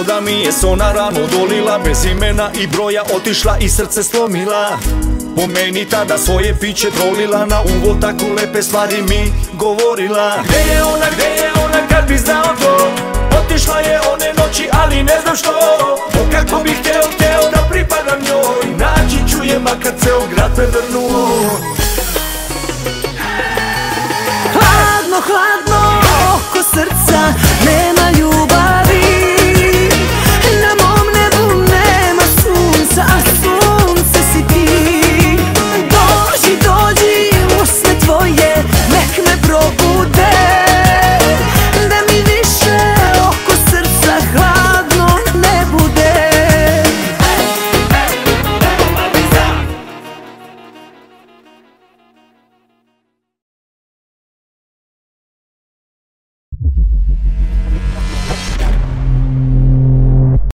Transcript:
voda mi je sona rano dolila Bez imena i broja otišla i srce slomila Po meni tada svoje piće trolila Na uvod tako lepe stvari mi govorila Gde je ona, gde je ona kad bi znao to Otišla je one noći ali ne znam što O kako bih hteo, hteo da pripadam njoj Naći ću je makar ceo grad me vrnuo Hladno, hladno oko srca